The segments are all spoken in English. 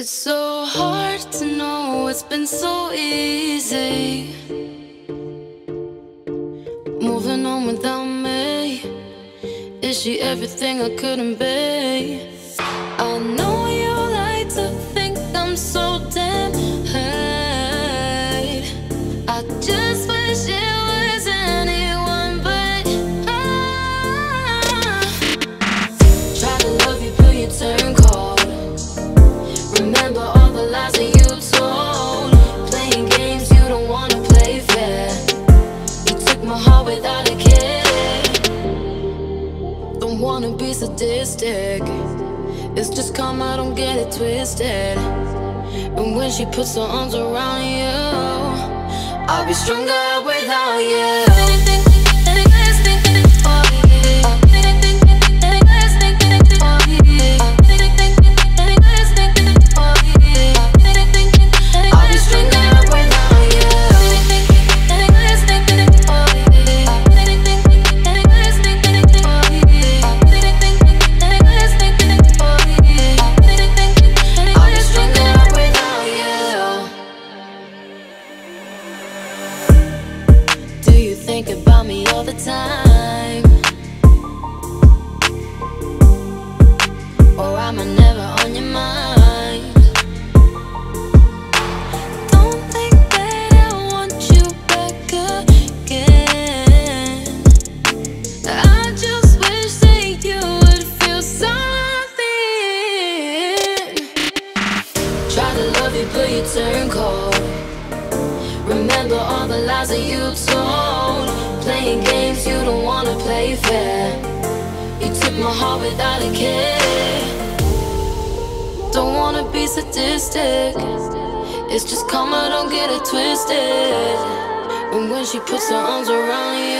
It's so hard to know, it's been so easy. Moving on without me. Is she everything I couldn't be? I know you like to think I'm so damn hurt. I just wish it was anyone but I. Try to love you, but you turn Don't wanna be sadistic. It's just karma, I don't get it twisted. And when she puts her arms around you, I'll be stronger without you. Think about me all the time? Or am I never on your mind? Don't think that I want you back again. I just wish that you would feel something. Try to love you, but you turn cold. Remember all the lies that you told. Playing games you don't wanna play fair. You took my heart without a care. Don't wanna be sadistic. It's just karma, don't get it twisted. And when she puts her arms around you,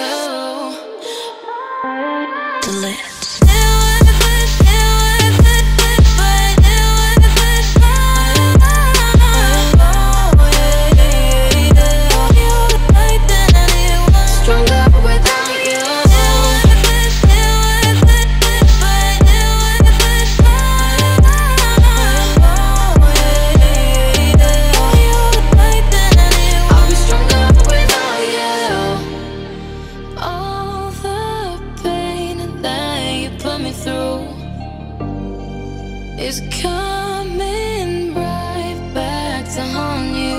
is coming right back to haunt you.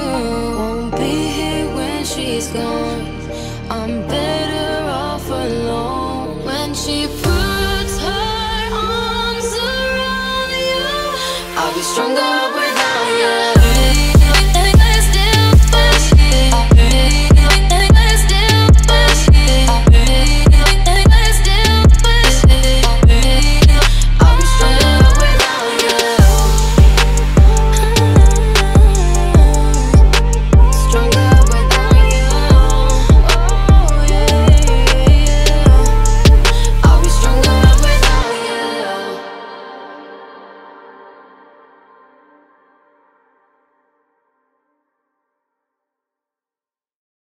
Won't be here when she's gone. I'm better off alone when she puts her arms around you. I'll be stronger.